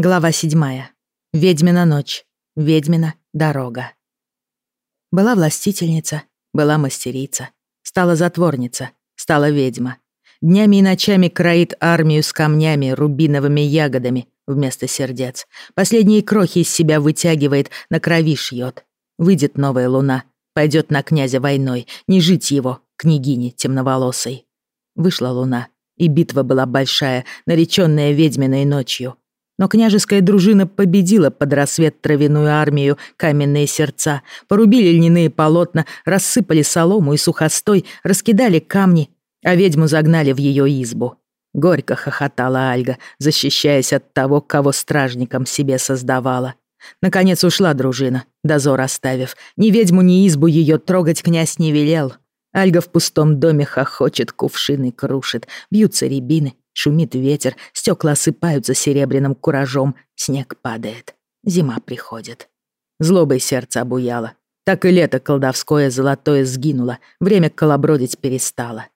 Глава седьмая. Ведьмина ночь. Ведьмина дорога. Была властительница, была мастерица, стала затворница, стала ведьма. Днями и ночами кроит армию с камнями, рубиновыми ягодами вместо сердец. Последние крохи из себя вытягивает, на крови шьет. Выйдет новая луна, пойдет на князя войной, не жить его, княгине темноволосой. Вышла луна, и битва была большая, нареченная ведьминой ночью. Но княжеская дружина победила под рассвет травяную армию каменные сердца, порубили льняные полотна, рассыпали солому и сухостой, раскидали камни, а ведьму загнали в ее избу. Горько хохотала Альга, защищаясь от того, кого стражником себе создавала. Наконец ушла дружина, дозор оставив. Ни ведьму, ни избу ее трогать князь не велел. Альга в пустом доме хохочет, кувшины крушит, бьются рябины, Шумит ветер, стекла осыпаются серебряным куражом, снег падает. Зима приходит. Злобой сердце обуяло. Так и лето колдовское золотое сгинуло, время колобродить перестало.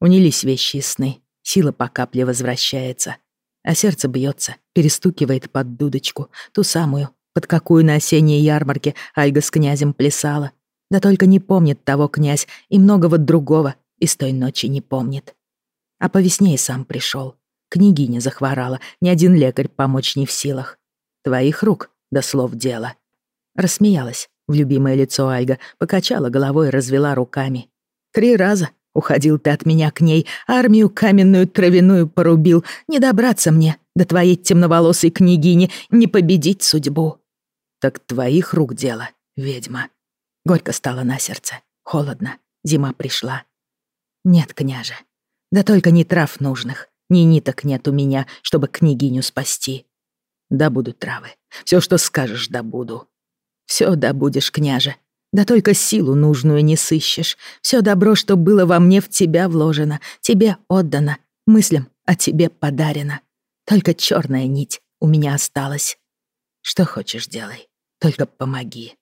Унились вещи сны, сила по капле возвращается. А сердце бьется, перестукивает под дудочку, ту самую, под какую на осенней ярмарке Альга с князем плясала. Да только не помнит того князь и многого другого из той ночи не помнит. А по весне и сам пришел. Княгиня захворала, ни один лекарь помочь не в силах. Твоих рук до слов дело. Рассмеялась в любимое лицо Альга, покачала головой и развела руками. Три раза уходил ты от меня к ней, армию каменную травяную порубил. Не добраться мне до твоей темноволосой княгини, не победить судьбу. Так твоих рук дело, ведьма. Горько стало на сердце, холодно, зима пришла. Нет, княже, да только ни трав нужных, ни ниток нет у меня, чтобы княгиню спасти. Да буду травы. Все, что скажешь, да буду. Все добудешь, княже. Да только силу нужную не сыщешь. Все добро, что было во мне, в тебя вложено, тебе отдано, мыслям о тебе подарено. Только черная нить у меня осталась. Что хочешь, делай. Только помоги.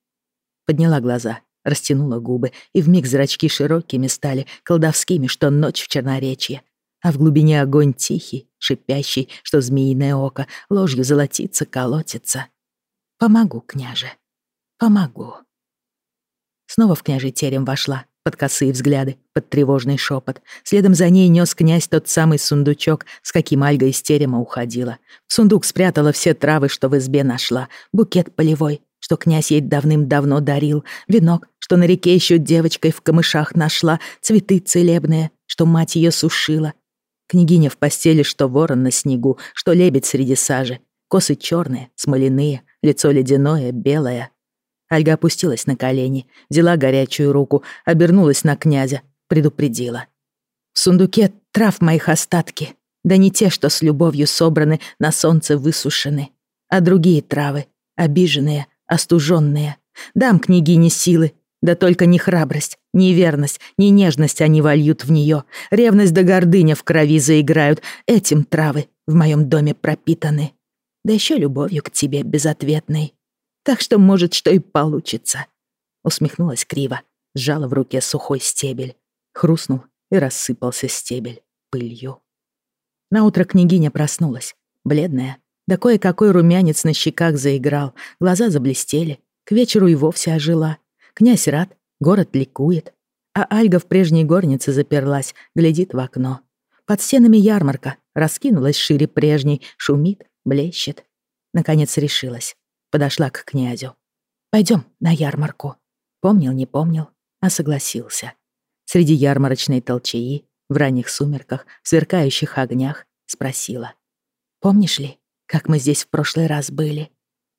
Подняла глаза растянула губы, и вмиг зрачки широкими стали, колдовскими, что ночь в черноречье. А в глубине огонь тихий, шипящий, что змеиное око, ложью золотится, колотится. Помогу, княже, помогу. Снова в княжий терем вошла, под косые взгляды, под тревожный шепот. Следом за ней нес князь тот самый сундучок, с каким Альга из терема уходила. В сундук спрятала все травы, что в избе нашла, букет полевой, что князь ей давным-давно дарил, венок, что на реке еще девочкой в камышах нашла, цветы целебные, что мать ее сушила. Княгиня в постели, что ворон на снегу, что лебедь среди сажи, косы черные, смоляные, лицо ледяное, белое. Альга опустилась на колени, взяла горячую руку, обернулась на князя, предупредила. «В сундуке трав моих остатки, да не те, что с любовью собраны, на солнце высушены, а другие травы, обиженные, остуженные. Дам княгине силы, да только не храбрость, не верность, не нежность они вольют в нее. Ревность да гордыня в крови заиграют. Этим травы в моем доме пропитаны. Да еще любовью к тебе безответной. Так что, может, что и получится. Усмехнулась криво, сжала в руке сухой стебель. Хрустнул и рассыпался стебель пылью. Наутро княгиня проснулась, бледная, да кое-какой румянец на щеках заиграл, глаза заблестели, к вечеру и вовсе ожила. Князь рад, город ликует. А Альга в прежней горнице заперлась, глядит в окно. Под стенами ярмарка раскинулась шире прежней, шумит, блещет. Наконец решилась, подошла к князю. Пойдем на ярмарку. Помнил, не помнил, а согласился. Среди ярмарочной толчаи, в ранних сумерках, в сверкающих огнях, спросила. «Помнишь ли, как мы здесь в прошлый раз были.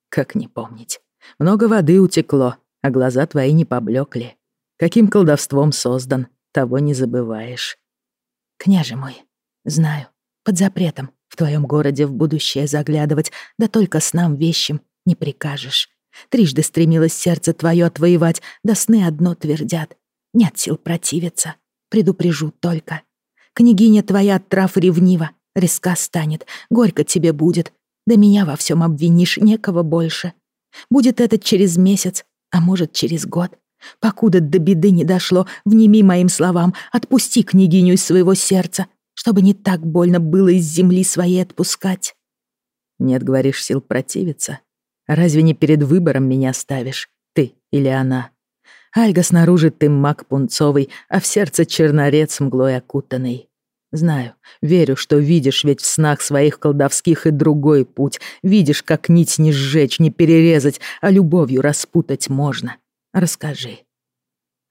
Как не помнить. Много воды утекло, а глаза твои не поблекли. Каким колдовством создан, того не забываешь. Княже мой, знаю, под запретом в твоем городе в будущее заглядывать, да только с нам вещим не прикажешь. Трижды стремилось сердце твое отвоевать, да сны одно твердят. Нет сил противиться, предупрежу только. Княгиня твоя от трав ревнива, резка станет, горько тебе будет, да меня во всем обвинишь, некого больше. Будет это через месяц, а может, через год. Покуда до беды не дошло, внеми моим словам, отпусти княгиню из своего сердца, чтобы не так больно было из земли своей отпускать. Нет, говоришь, сил противиться? Разве не перед выбором меня ставишь, ты или она? Альга снаружи ты маг пунцовый, а в сердце чернорец мглой окутанный. Знаю, верю, что видишь ведь в снах своих колдовских и другой путь. Видишь, как нить не сжечь, не перерезать, а любовью распутать можно. Расскажи.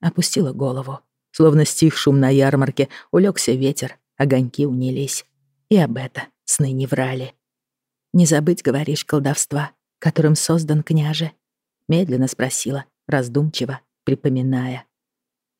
Опустила голову. Словно стих шум на ярмарке, улегся ветер, огоньки унились. И об это сны не врали. «Не забыть, говоришь, колдовства, которым создан княже?» Медленно спросила, раздумчиво, припоминая.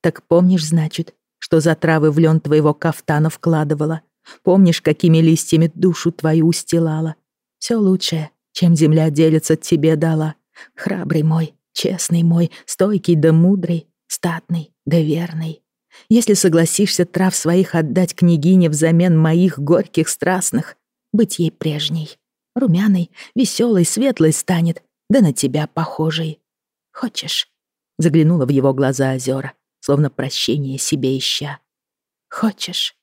«Так помнишь, значит, что за травы в лен твоего кафтана вкладывала? Помнишь, какими листьями душу твою устилала? Все лучшее, чем земля делится, тебе дала. Храбрый мой, честный мой, стойкий да мудрый, статный да верный. Если согласишься трав своих отдать княгине взамен моих горьких страстных, быть ей прежней, румяной, веселой, светлой станет, да на тебя похожей. Хочешь?» Заглянула в его глаза озера, словно прощение себе ища. «Хочешь?»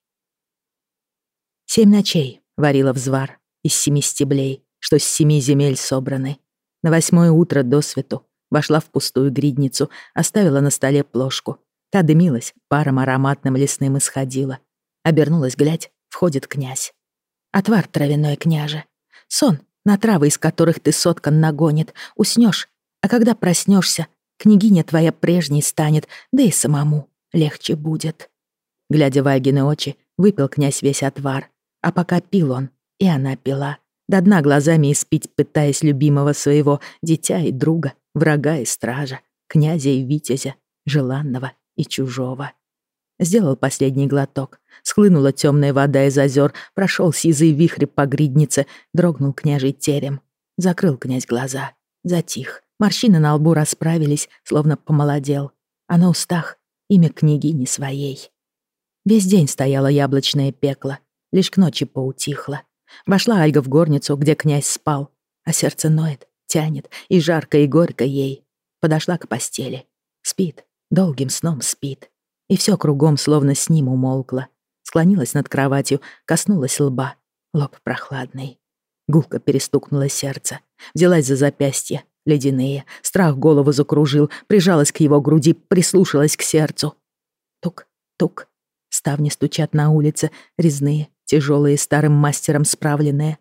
Семь ночей варила взвар из семи стеблей, что с семи земель собраны. На восьмое утро до свету вошла в пустую гридницу, оставила на столе плошку. Та дымилась, паром ароматным лесным исходила. Обернулась, глядь, входит князь. «Отвар травяной, княже. Сон, на травы, из которых ты соткан нагонит. Уснешь, а когда проснешься, княгиня твоя прежней станет, да и самому легче будет». Глядя в Альгины очи, выпил князь весь отвар. А пока пил он, и она пила. До дна глазами испить, пытаясь любимого своего, дитя и друга, врага и стража, князя и витязя, желанного и чужого. Сделал последний глоток. Схлынула темная вода из озер, прошел сизый вихрь по гриднице, дрогнул княжий терем. Закрыл князь глаза, затих. Морщины на лбу расправились, словно помолодел. А на устах имя княгини своей. Весь день стояло яблочное пекло, лишь к ночи поутихло. Вошла Альга в горницу, где князь спал, а сердце ноет, тянет, и жарко, и горько ей. Подошла к постели. Спит, долгим сном спит. И все кругом словно с ним умолкло. Склонилась над кроватью, коснулась лба. Лоб прохладный. Гулко перестукнуло сердце. Взялась за запястье, ледяные. Страх голову закружил, прижалась к его груди, прислушалась к сердцу. Тук, тук. Ставни стучат на улице, резные, тяжелые, старым мастером справленные.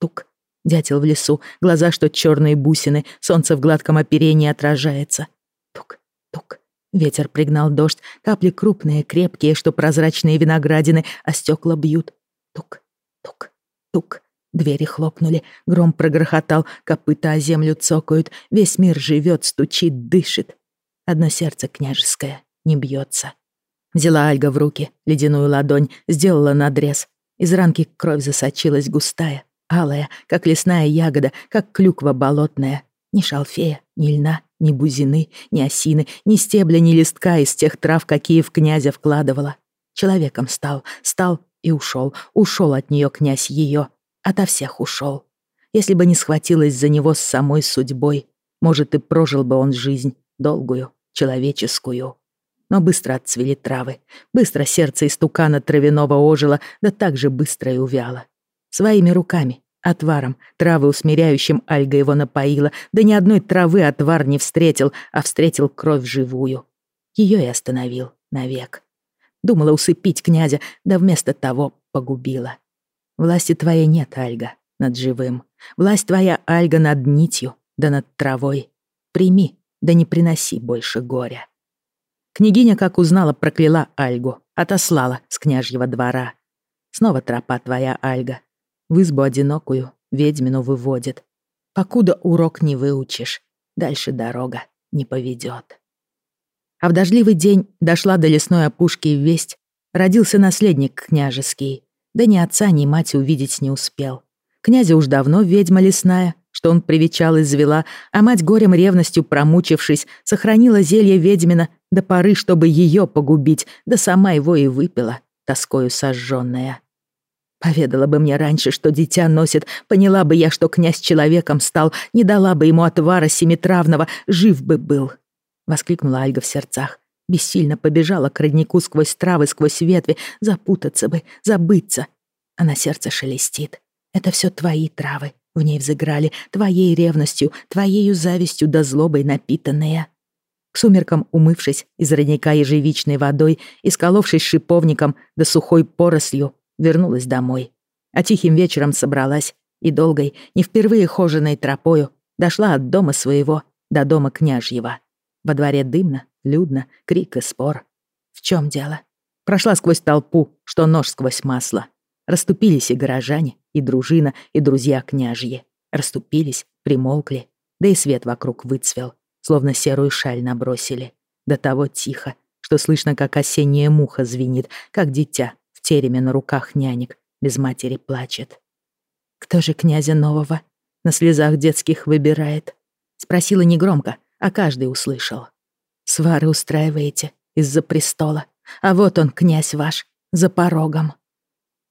Тук. Дятел в лесу, глаза, что черные бусины, солнце в гладком оперении отражается. Тук, тук. Ветер пригнал дождь, капли крупные, крепкие, что прозрачные виноградины, а стекла бьют. Тук, тук, тук. Двери хлопнули, гром прогрохотал, копыта о землю цокают, весь мир живет, стучит, дышит. Одно сердце княжеское не бьется. Взяла Альга в руки ледяную ладонь, сделала надрез. Из ранки кровь засочилась густая, алая, как лесная ягода, как клюква болотная. Ни шалфея, ни льна, ни бузины, ни осины, ни стебля, ни листка из тех трав, какие в князя вкладывала. Человеком стал, стал и ушел. Ушел от нее князь ее, ото всех ушел. Если бы не схватилась за него с самой судьбой, может, и прожил бы он жизнь долгую, человеческую. Но быстро отцвели травы, быстро сердце истукана травяного ожило, да так же быстро и увяло. Своими руками Отваром, травы усмиряющим Альга его напоила, да ни одной травы отвар не встретил, а встретил кровь живую. Ее и остановил навек. Думала усыпить князя, да вместо того погубила. Власти твоей нет, Альга, над живым. Власть твоя, Альга, над нитью, да над травой. Прими, да не приноси больше горя. Княгиня, как узнала, прокляла Альгу, отослала с княжьего двора. Снова тропа твоя, Альга, в избу одинокую ведьмину выводит. Покуда урок не выучишь, дальше дорога не поведет. А в дождливый день дошла до лесной опушки весть. Родился наследник княжеский. Да ни отца, ни мать увидеть не успел. Князя уж давно ведьма лесная, что он привечал и завела, а мать горем ревностью промучившись, сохранила зелье ведьмина до поры, чтобы ее погубить, да сама его и выпила, тоскою сожженная. Поведала бы мне раньше, что дитя носит, поняла бы я, что князь человеком стал, не дала бы ему отвара семитравного, жив бы был. Воскликнула Альга в сердцах. Бессильно побежала к роднику сквозь травы, сквозь ветви, запутаться бы, забыться. А на сердце шелестит. Это все твои травы, в ней взыграли, твоей ревностью, твоею завистью да злобой напитанные. К сумеркам, умывшись из родника ежевичной водой и сколовшись шиповником да сухой порослью, вернулась домой. А тихим вечером собралась и долгой, не впервые хоженой тропою дошла от дома своего до дома княжьего. Во дворе дымно, людно, крик и спор. В чем дело? Прошла сквозь толпу, что нож сквозь масло. Раступились и горожане, и дружина, и друзья княжьи. Раступились, примолкли, да и свет вокруг выцвел, словно серую шаль набросили. До того тихо, что слышно, как осенняя муха звенит, как дитя в тереме на руках нянек, без матери плачет. «Кто же князя нового на слезах детских выбирает?» Спросила негромко, а каждый услышал. «Свары устраиваете из-за престола, а вот он, князь ваш, за порогом».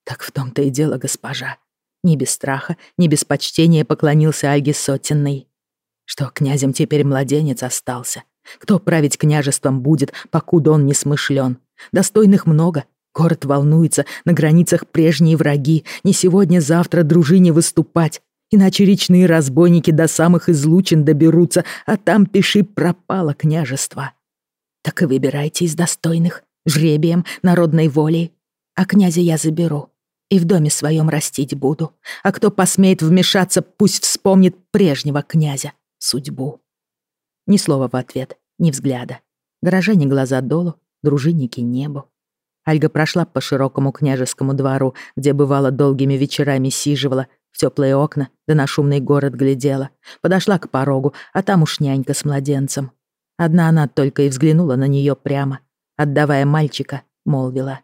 Так в том-то и дело, госпожа. Ни без страха, ни без почтения поклонился Альге Сотенный. Что князем теперь младенец остался? Кто править княжеством будет, покуда он не смышлен? Достойных много, город волнуется, на границах прежние враги, не сегодня-завтра дружине выступать. Иначе речные разбойники до самых излучин доберутся, а там, пиши, пропало княжество. Так и выбирайте из достойных, жребием, народной волей. А князя я заберу и в доме своем растить буду. А кто посмеет вмешаться, пусть вспомнит прежнего князя, судьбу. Ни слова в ответ, ни взгляда. Горожане глаза долу, дружинники небу. Альга прошла по широкому княжескому двору, где бывало долгими вечерами сиживала, теплые окна, да на шумный город глядела. Подошла к порогу, а там уж нянька с младенцем. Одна она только и взглянула на нее прямо, отдавая мальчика, молвила.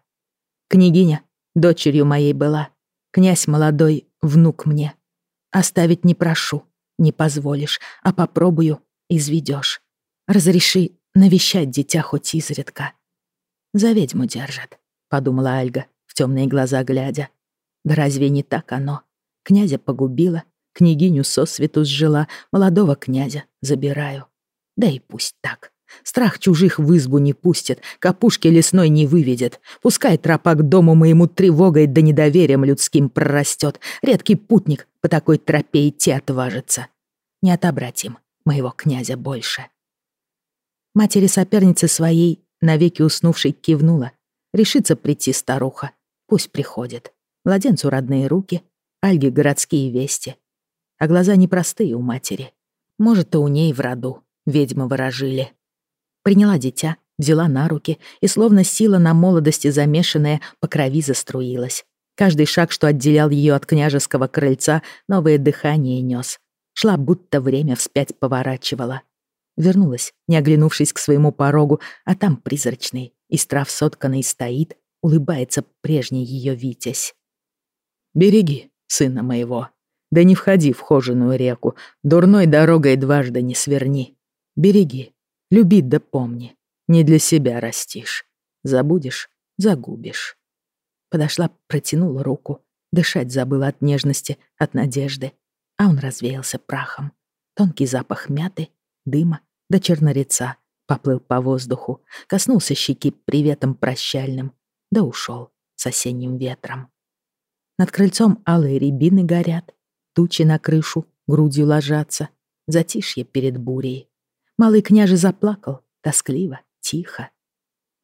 «Княгиня, Дочерью моей была. Князь молодой, внук мне. Оставить не прошу, не позволишь, а попробую, изведешь. Разреши навещать дитя хоть изредка. За ведьму держат, подумала Альга, в темные глаза глядя. Да разве не так оно? Князя погубила, княгиню сосвету сжила, молодого князя забираю. Да и пусть так. Страх чужих в избу не пустит, капушки лесной не выведет. Пускай тропа к дому моему тревогой да недоверием людским прорастет. Редкий путник по такой тропе идти отважится. Не отобрать им моего князя больше. Матери соперницы своей, навеки уснувшей, кивнула. Решится прийти старуха. Пусть приходит. Младенцу родные руки, Альге городские вести. А глаза непростые у матери. Может, и у ней в роду ведьмы ворожили. Приняла дитя, взяла на руки, и словно сила на молодости замешанная по крови заструилась. Каждый шаг, что отделял ее от княжеского крыльца, новое дыхание нес. Шла, будто время вспять поворачивала. Вернулась, не оглянувшись к своему порогу, а там призрачный, из трав сотканный стоит, улыбается прежний ее Витязь. «Береги, сына моего, да не входи в хоженую реку, дурной дорогой дважды не сверни. Береги, Люби да помни, не для себя растишь. Забудешь — загубишь. Подошла, протянула руку. Дышать забыла от нежности, от надежды. А он развеялся прахом. Тонкий запах мяты, дыма до да чернореца поплыл по воздуху, коснулся щеки приветом прощальным, да ушел с осенним ветром. Над крыльцом алые рябины горят, тучи на крышу грудью ложатся, затишье перед бурей. Малый княже заплакал, тоскливо, тихо.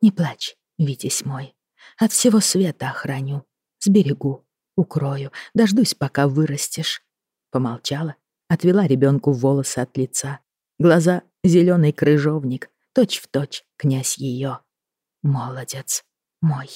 «Не плачь, Витязь мой, от всего света охраню, сберегу, укрою, дождусь, пока вырастешь». Помолчала, отвела ребенку волосы от лица. Глаза — зеленый крыжовник, точь в точь князь ее. Молодец мой.